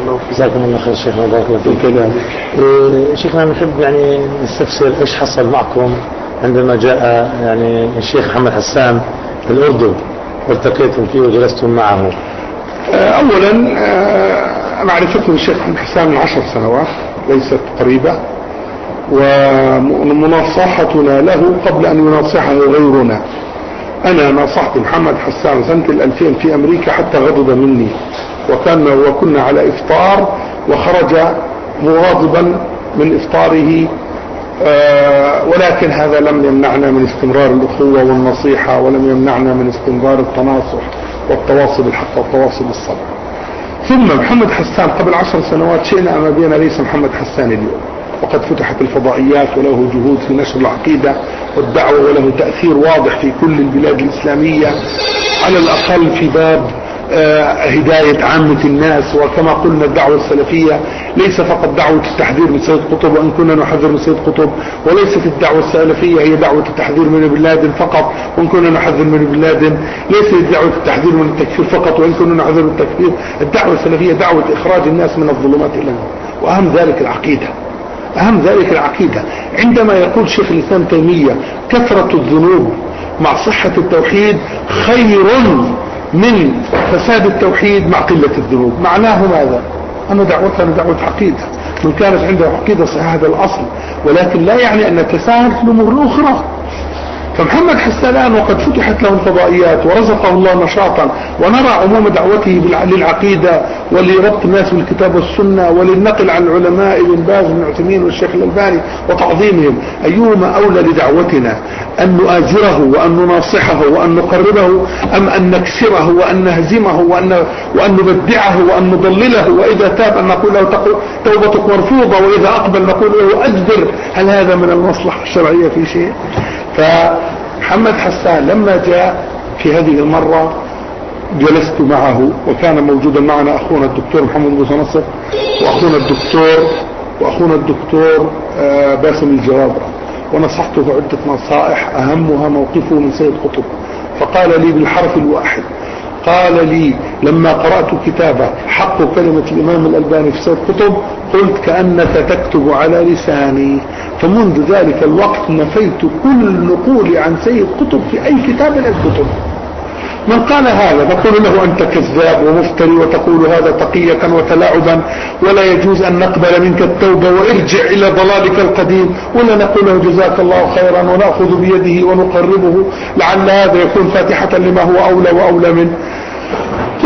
الله فيك جزاكم الله خير شيخنا بارك الله فيك. إيه، شيخنا نحب يعني نستفسر إيش حصل معكم عندما جاء يعني الشيخ محمد حسان الأردن والتقيتم فيه وجلستم معه. آه، أولا آه، معرفتي بالشيخ محمد حسان من عشر سنوات ليست قريبة ومناصحتنا له قبل أن يناصحه غيرنا. أنا ناصحت محمد حسان سنة الألفين في أمريكا حتى غضب مني. وكان وكنا على إفطار وخرج مغاضبا من إفطاره آه، ولكن هذا لم يمنعنا من استمرار الأخوة والنصيحة ولم يمنعنا من استمرار التناصح والتواصل بالحق والتواصل بالصبر ثم محمد حسان قبل عشر سنوات شئنا أما بينا ليس محمد حسان اليوم. وقد فتحت الفضائيات وله جهود في نشر العقيدة والدعوة وله تأثير واضح في كل البلاد الإسلامية على الأقل في باب هداية عامة الناس. وكما قلنا الدعوة السلفية ليس فقط دعوة التحذير من سيد قطب وإن كنا نحذر من سيد قطب وليست الدعوة السلفية هي دعوة التحذير من ابن لادن فقط وإن كنا نحذر من ابن لادن ليست دعوة التحذير من التكفير فقط وإن كنا نحذر من التكفير الدعوة السلفية دعوة إخراج الناس من الظلمات إلى النور وأهم ذلك العقيدة. أهم ذلك العقيدة. عندما يقول شيخ الإسلام تيمية كثرة الذنوب مع صحة التوحيد خير من فساد التوحيد مع قلة الذنوب. معناه ماذا؟ أن دعوتنا دعوة عقيدة. من كانت عنده عقيدة صحيحة هذا الأصل. ولكن لا يعني أن تساهل في الأمور الأخرى. فمحمد حسان وقد فتحت له الفضائيات ورزقه الله نشاطا ونرى عموم دعوته للعقيدة ولربط الناس بالكتاب والسنة وللنقل عن العلماء ابن باز بن والشيخ الألباني وتعظيمهم. أيهما أولى لدعوتنا؟ أن نؤازره وأن نناصحه وأن نقربه؟ أم أن نكسره وأن نهزمه وأن, وأن نبدعه وأن نضلله؟ وإذا تاب أن نقول له توبتك مرفوضة وإذا أقبل نقول له أجبر. هل هذا من المصلحة الشرعية في شيء؟ فمحمد حسان لما جاء في هذه المرة جلست معه وكان موجودا معنا أخونا الدكتور محمد موسى نصر وأخونا الدكتور وأخونا الدكتور آه، باسم الجوابرة ونصحته عدة نصائح أهمها موقفه من سيد قطب. فقال لي بالحرف الواحد قال لي لما قرأت كتابه حق كلمة الإمام الألباني في سيد قطب قلت كأنك تكتب على لساني فمنذ ذلك الوقت نفيت كل نقولي عن سيد قطب في أي كتاب من الكتب. من قال هذا نقول له أنت كذاب ومفتري وتقول هذا تقية وتلاعبا ولا يجوز أن نقبل منك التوبة وارجع إلى ضلالك القديم ولا نقول له جزاك الله خيرا ونأخذ بيده ونقربه لعل هذا يكون فاتحة لما هو أولى وأولى منه.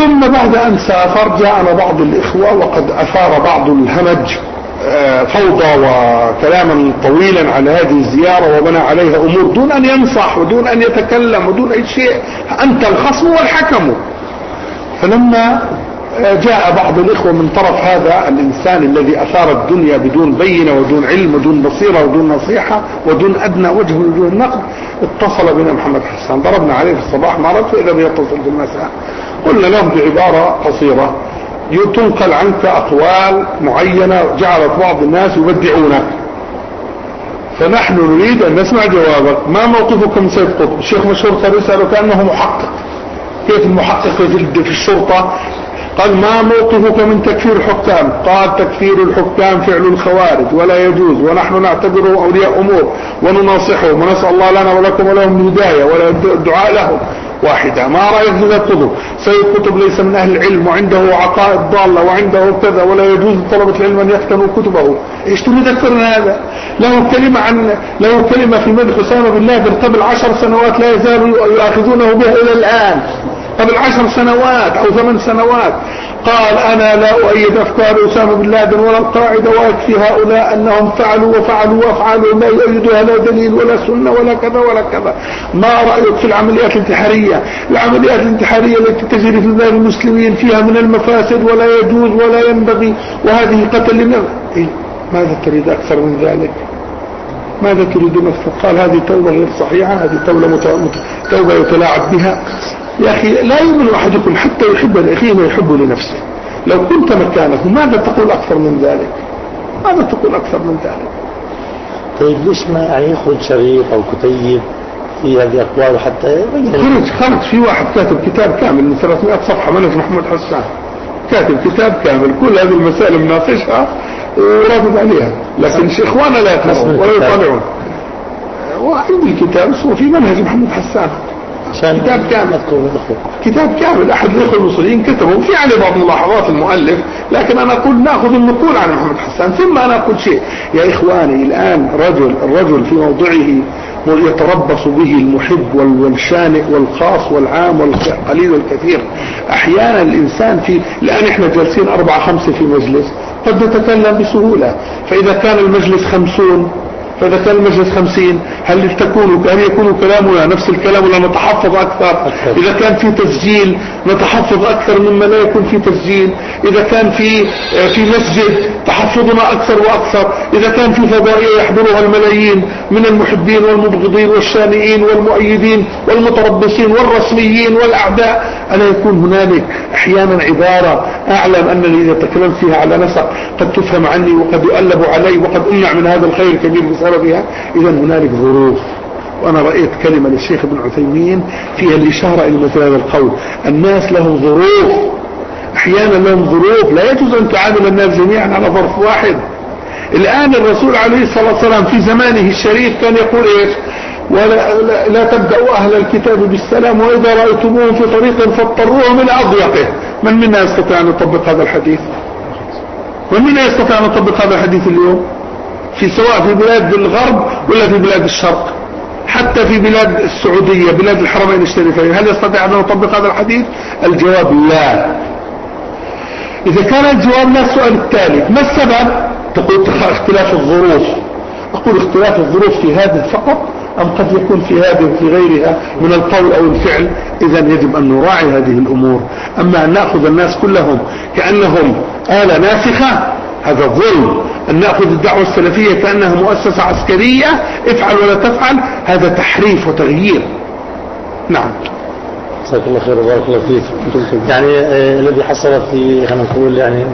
ثم بعد أن سافر جاءنا بعض الإخوة وقد أثار بعض الهمج آه، فوضى وكلاما طويلا على هذه الزيارة وبنى عليها أمور دون أن ينصح ودون أن يتكلم ودون أي شيء أنت الخصم والحكم. فلما جاء بعض الإخوة من طرف هذا الإنسان الذي أثار الدنيا بدون بينة ودون علم ودون بصيرة ودون نصيحة ودون أدنى وجه وجوه النقد اتصل بنا محمد حسان. ضربنا عليه في الصباح مرة فإذا بيتصل في المساء قلنا لهم بعبارة قصيرة تنقل عنك أقوال معينة جعلت بعض الناس يبدعونك فنحن نريد أن نسمع جوابك. ما موقفك من سيد قطب؟ الشيخ مشهور صار يسأله كأنه محقق. كيف المحقق في الشرطة؟ قال ما موقفك من تكفير الحكام؟ قال تكفير الحكام فعل الخوارج ولا يجوز ونحن نعتبره أولياء أمور ونناصحهم ونسأل الله لنا ولكم ولهم الهداية ولا الدعاء لهم واحدة. ما رأيك من الكتب سيد قطب ليس من أهل العلم وعنده عقائد ضالة وعنده كذا ولا يجوز طلبة العلم أن يختنوا كتبه. إيش تريد أكثر من هذا؟ له كلمة عن له كلمة في مدح أسامة بن لادن قبل عشر سنوات لا يزالوا يؤاخذونه بها إلى الآن. قبل عشر سنوات أو ثمان سنوات. قال أنا لا أؤيد أفكار أسامة بن لادن ولا القاعدة ويكفي هؤلاء أنهم فعلوا وفعلوا وافعلوا لا يؤيدها لا دليل ولا سنة ولا كذا ولا كذا. ما رأيك في العمليات الانتحارية؟ العمليات الانتحارية التي تجري في بلاد المسلمين فيها من المفاسد ولا يجوز ولا ينبغي وهذه قتل إيه؟ ماذا تريد أكثر من ذلك؟ ماذا تريدون أكثر؟ قال هذه توبة غير صحيحة هذه توبة, توبة يتلاعب بها. يا أخي لا يؤمن أحدكم حتى يحب لأخيه ما يحب لنفسه. لو كنت مكانه ماذا تقول أكثر من ذلك؟ ماذا تقول أكثر من ذلك؟ طيب ليش ما يعني يخرج شريط أو كتيب في هذه أقوال حتى خرج خرج. في واحد كاتب كتاب كامل من 300 صفحة منهج محمد حسان. كاتب كتاب كامل كل هذه المسائل مناقشها ورافض عليها. لكن اخواننا لا يقرؤون ولا يطالعون. وعندي الكتاب اسمه في منهج محمد حسان. كتاب كامل كتاب كامل أحد الاخوه المصريين كتبه. في عليه بعض ملاحظات المؤلف لكن أنا أقول نأخذ النقول عن محمد حسان ثم أنا أقول شيء. يا إخواني الآن رجل الرجل في موضعه يتربص به المحب والشانئ والخاص والعام والقليل والكثير. أحيانا الإنسان في الآن إحنا جالسين أربعة خمسة في مجلس قد نتكلم بسهولة. فإذا كان المجلس خمسون فإذا كان المجلس خمسين هل تكون هل يكون كلامنا نفس الكلام ولا نتحفظ أكثر. إذا كان في تسجيل نتحفظ أكثر مما لا يكون في تسجيل. إذا كان في في مسجد تحفظنا أكثر وأكثر. إذا كان في فضائية يحضرها الملايين من المحبين والمبغضين والشانئين والمؤيدين والمتربصين والرسميين والأعداء ألا يكون هنالك أحيانا عبارة أعلم أنني إذا تكلمت فيها على نسق قد تفهم عني وقد يؤلب علي وقد أمنع من هذا الخير الكبير بسببها. إذا هنالك ظروف. وأنا رأيت كلمة للشيخ ابن عثيمين فيها الإشارة إلى مثل هذا القول. الناس لهم ظروف. أحيانا لهم ظروف. لا يجوز أن تعامل الناس جميعا على ظرف واحد. الآن الرسول عليه الصلاة والسلام في زمانه الشريف كان يقول إيش؟ ولا لا, تبدأوا أهل الكتاب بالسلام وإذا رأيتموهم في طريق فاضطروهم إلى أضيقه. من منا يستطيع أن يطبق هذا الحديث؟ من منا يستطيع أن يطبق هذا الحديث اليوم؟ في سواء في بلاد الغرب ولا في بلاد الشرق؟ حتى في بلاد السعودية بلاد الحرمين الشريفين. هل يستطيع أن يطبق هذا الحديث؟ الجواب لا. إذا كان الجواب لا السؤال التالي ما السبب؟ تقول اختلاف الظروف. أقول اختلاف الظروف في هذا فقط أم قد يكون في هذه وفي غيرها من القول أو الفعل؟ إذا يجب أن نراعي هذه الأمور. أما أن نأخذ الناس كلهم كأنهم آلة ناسخة هذا ظلم. أن نأخذ الدعوة السلفية كأنها مؤسسة عسكرية. افعل ولا تفعل هذا تحريف وتغيير. نعم. جزاك الله خير وبارك الله فيك. يعني آه الذي حصل في خلينا نقول يعني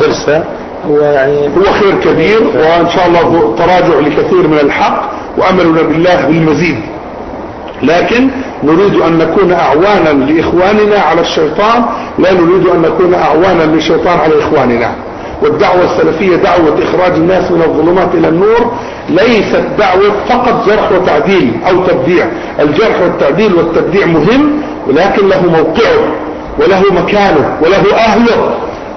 درسة هو يعني هو خير كبير وإن شاء الله تراجع لكثير من الحق وأملنا بالله بالمزيد لكن نريد أن نكون أعوانا لإخواننا على الشيطان لا نريد أن نكون أعوانا للشيطان على إخواننا. والدعوة السلفية دعوة إخراج الناس من الظلمات إلى النور ليست دعوة فقط جرح وتعديل أو تبديع. الجرح والتعديل والتبديع مهم ولكن له موقعه وله مكانه وله أهله.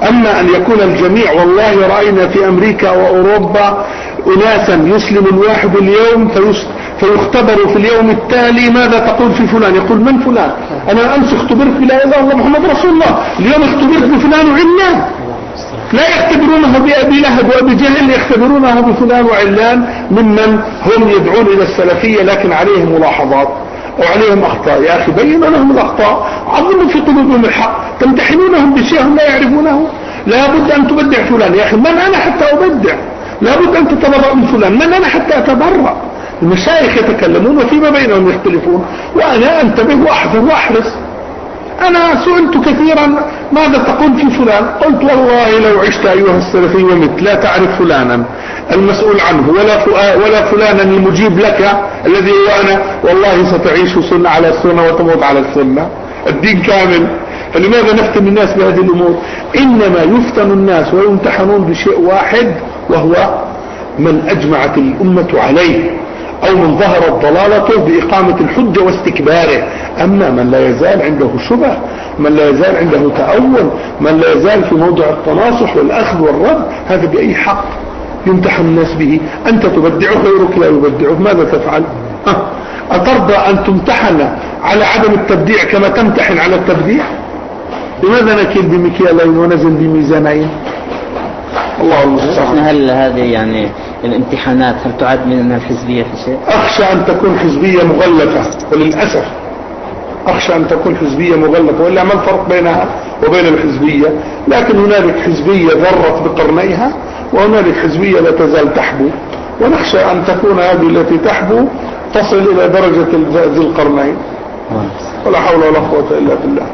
أما أن يكون الجميع والله رأينا في أمريكا وأوروبا أناسا يسلم الواحد اليوم فيختبر في اليوم التالي ماذا تقول في فلان. يقول من فلان؟ أنا أمس اختبرت بلا إله إلا الله محمد رسول الله. اليوم اختبرت بفلان وعلان لا يختبرونه بأبي لهب وأبي جهل يختبرونه بفلان وعلان ممن هم يدعون إلى السلفية لكن عليهم ملاحظات وعليهم أخطاء. يا أخي بينوا لهم الأخطاء عظموا في قلوبهم الحق تمتحنونهم بشيء هم لا يعرفونه. لا بد أن تبدع فلان. يا أخي من أنا حتى أبدع؟ لا بد أن تتبرأ من فلان. من أنا حتى أتبرأ؟ المشايخ يتكلمون وفيما بينهم يختلفون. وأنا أنتبه وأحذر وأحرص. أنا سئلت كثيرا ماذا تقول في فلان؟ قلت والله لو عشت أيها السلفي ومت لا تعرف فلانا. المسؤول عنه ولا ولا فلانا المجيب لك الذي هو أنا. والله ستعيش سنة على السنة وتموت على السنة. الدين كامل. فلماذا نفتن الناس بهذه الأمور؟ إنما يفتن الناس ويمتحنون بشيء واحد وهو من أجمعت الأمة عليه. أو من ظهرت ضلالته بإقامة الحجة واستكباره. أما من لا يزال عنده شبه من لا يزال عنده تأول من لا يزال في موضع التناصح والأخذ والرد هذا بأي حق يمتحن الناس به؟ أنت تبدعه غيرك لا يبدعه. ماذا تفعل؟ أترضى أن تمتحن على عدم التبديع كما تمتحن على التبديع؟ لماذا نكيل بمكيالين ونزل بميزانين؟ الله المستعان هل هذه يعني الامتحانات هل تعد من الحزبية في شيء؟ أخشى أن تكون حزبية مغلفة وللأسف أخشى أن تكون حزبية مغلفة ولا ما الفرق بينها وبين الحزبية؟ لكن هنالك حزبية ذرت بقرنيها وهنالك حزبية لا تزال تحبو ونخشى أن تكون هذه التي تحبو تصل إلى درجة ذي القرنين. ولا حول ولا قوة إلا بالله.